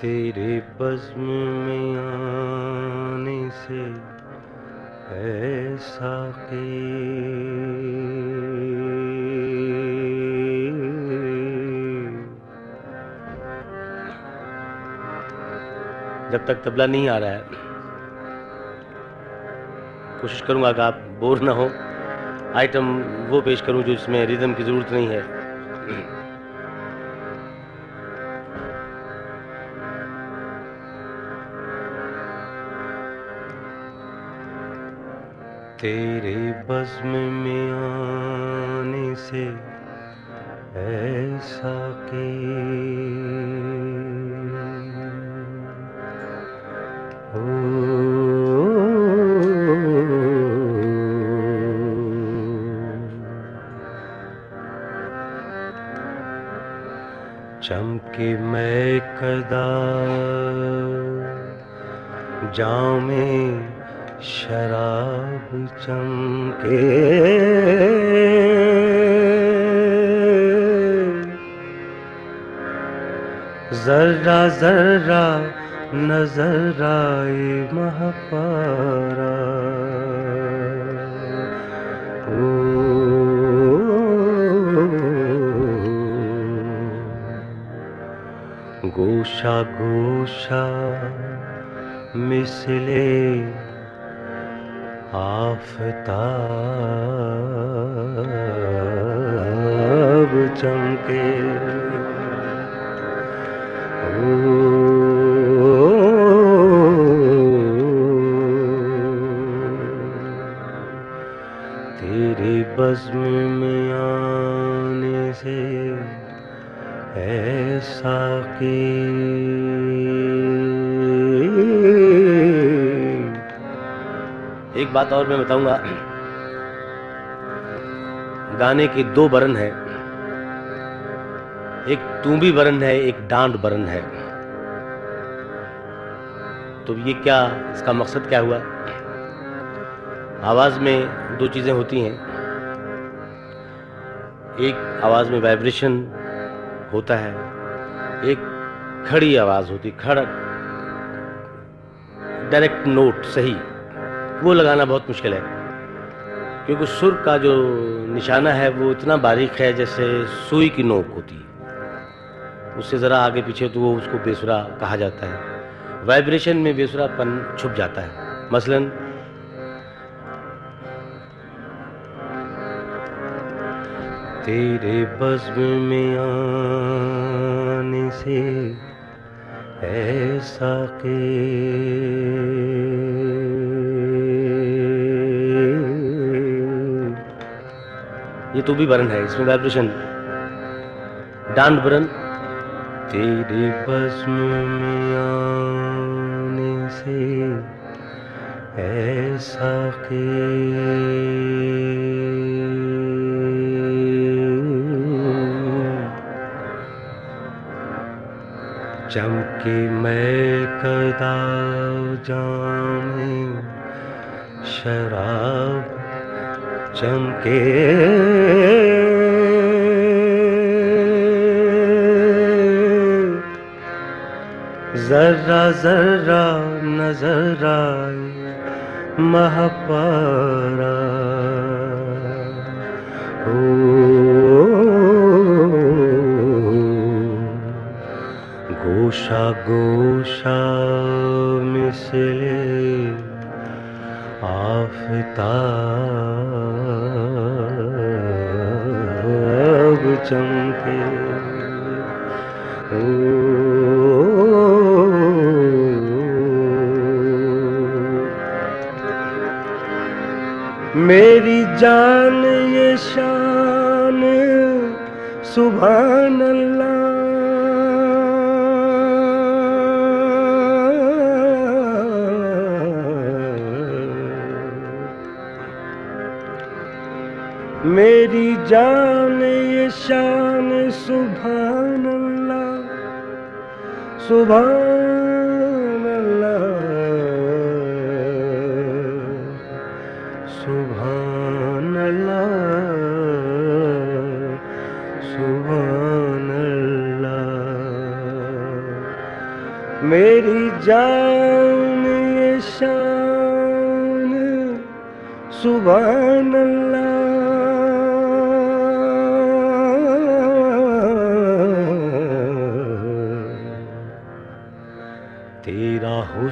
تیرے بزم میں آنے سے ایسا جب تک تبلا نہیں آ رہا ہے، کوشش کروں گا کہ آپ بور نہ ہو آئٹم وہ پیش کروں جو اس میں ریدم کی ضرورت نہیں ہے۔ تیرے بزم میں آنے سے ایسا کہ چمکے میں کدا جاؤں میں شراب چمکے۔ ذرا ذرا نظر آئے مہپارا۔ گوشا گوشا مسلے آفتاب چمکے۔ تیرے بزم میں آنے سے ایسا کہ ایک بات اور میں بتاؤں گا۔ گانے کے دو برن ہیں۔ ایک تونبی برن ہے، ایک ڈانڈ برن ہے۔ تو یہ کیا، اس کا مقصد کیا ہوا؟ آواز میں دو چیزیں ہوتی ہیں۔ ایک آواز میں وائبریشن ہوتا ہے، ایک کھڑی آواز ہوتی کھڑک ڈائریکٹ نوٹ، صحیح۔ وہ لگانا بہت مشکل ہے۔ کیونکہ سر کا جو نشانہ ہے وہ اتنا باریک ہے جیسے سوئی کی نوک ہوتی ہے۔ اس سے ذرا آگے پیچھے تو وہ اس کو بیسرا کہا جاتا ہے۔ وائبریشن میں بیسرا پن چھپ جاتا ہے۔ مثلاً تیرے بزم میں آنے سے ایسا کہ یہ تو بھی برن ہے، اس میں وائبریشن ڈانڈ برن. تیرے بزم میں آنے سے ایسا کہ چمکے میں کدا جام شراب چمکے۔ ذرا ذرا نظر آئے مہپارا گوشا گوشا مسلے آفتاب چمکے۔ میری جان یہ شان سبحان اللہ۔ میری جان یہ شان سبحان اللہ سبحان اللہ سبحان اللہ سبحان اللہ میری جان یہ شان سبحان اللہ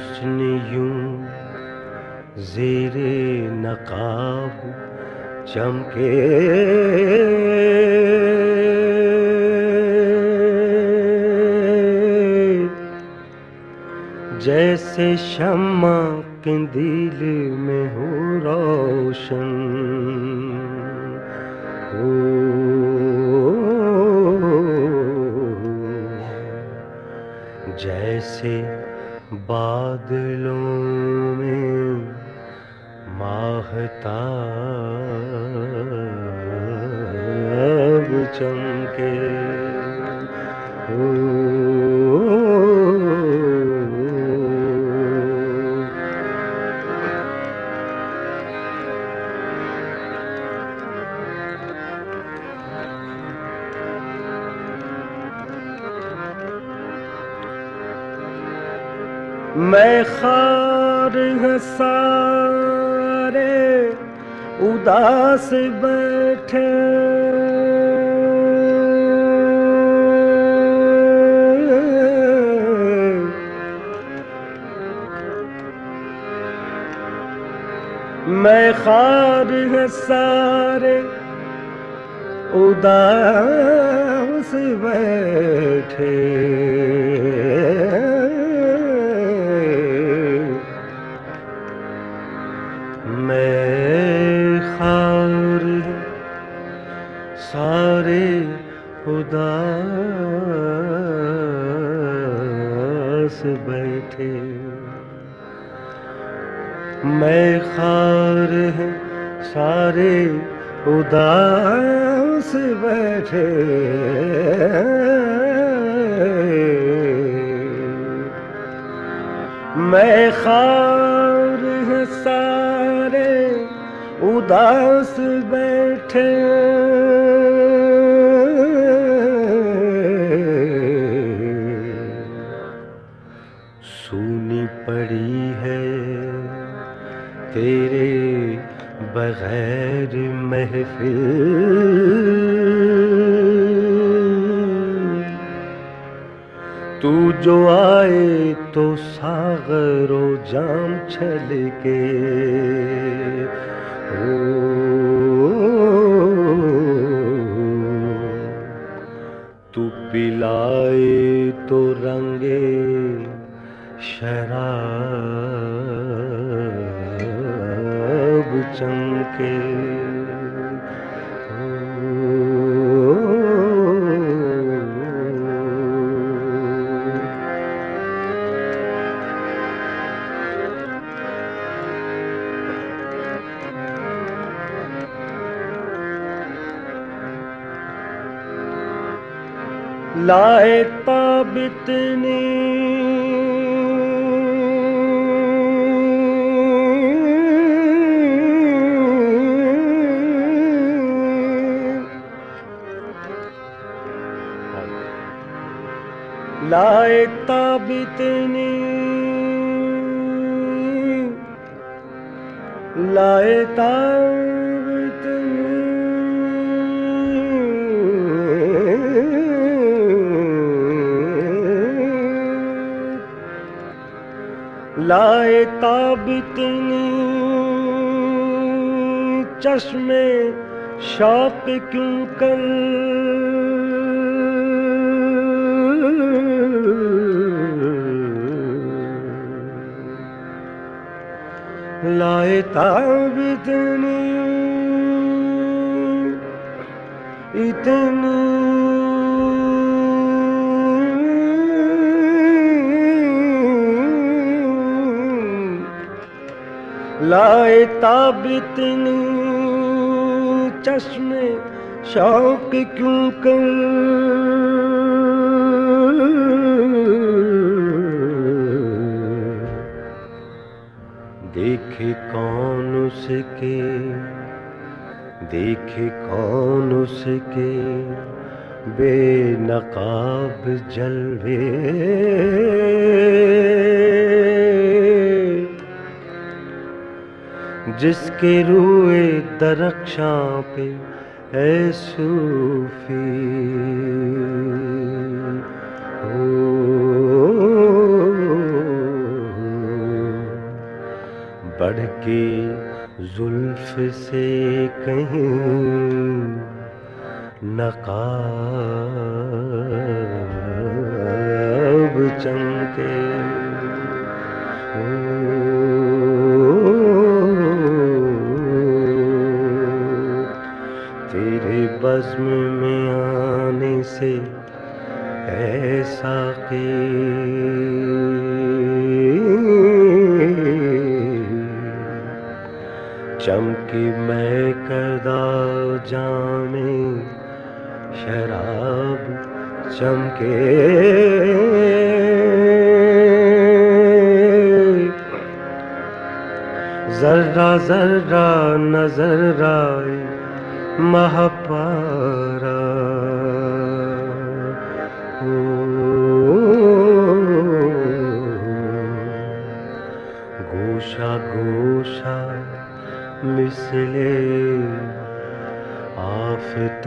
حسن یوں زیر نقاب چمکے۔ جیسے شمع کندیل میں ہو روشن۔ جیسے بادلوں میں ماہتا چمکے میں خار سارے اداس بیٹھے۔ میں خار سارے اداس بیٹھے۔ اداس بیٹھے۔ میں خار سارے اداس بیٹھے۔ میں خار سارے اداس بیٹھے۔ بغیر محفل تو جو آئے تو ساغر و جام چھل کے تو پلائے تو رنگے شراب چمکے لائے تابتنی لائے تابتنی لائے تابتنی لائے تابتنی چشم شوق کیوں کر لائے تابتنی اتنی۔ لائے تابتنی چشم شوق کیوں کر؟ دیکھے کون اس کے، دیکھے کون اس کے۔ بے نقاب جلوے۔ جس کے روئے درخشاں پہ، اے صوفی۔ بڑھ کے زلف سے کہیں نقاب چمکے۔ تیرے بزم چمکی میں کردہ جانے شراب چمکے۔ ذرہ ذرہ نظر آئے مہپارا گوشہ گوشہ مسلے آفتاب